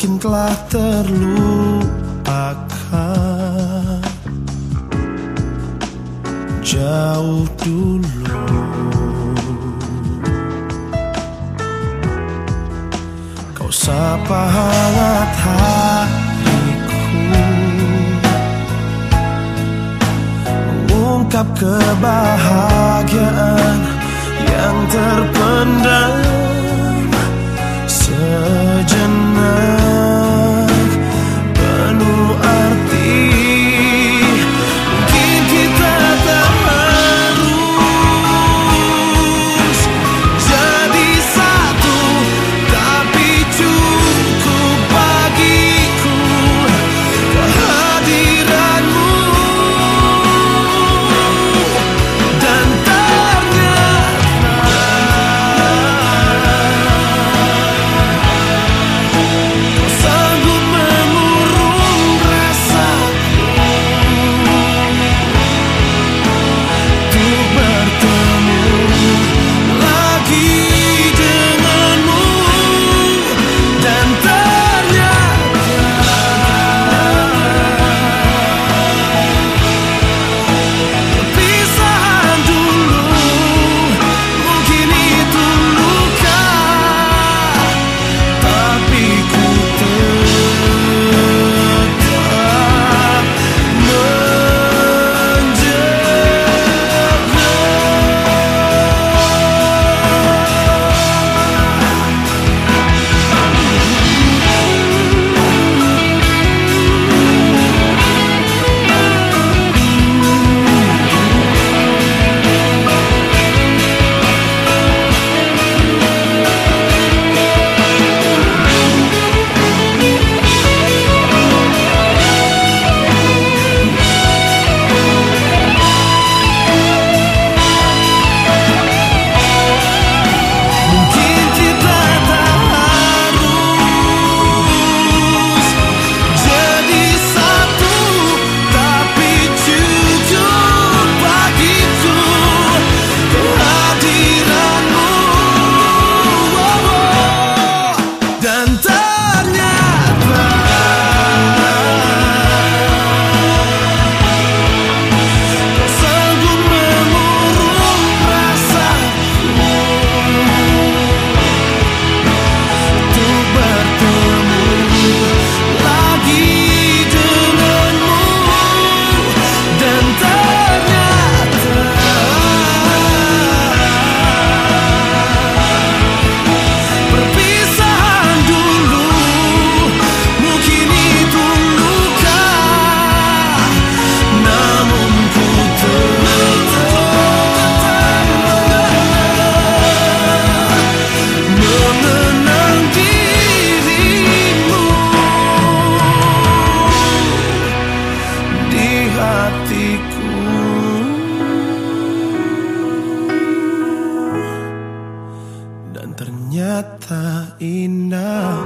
mungkin telah terlupakan. Jauh dulu. Kau sapa hangat hatiku. Mengungkap kebahagiaan yang terpendam. Sejenak ternyata indah.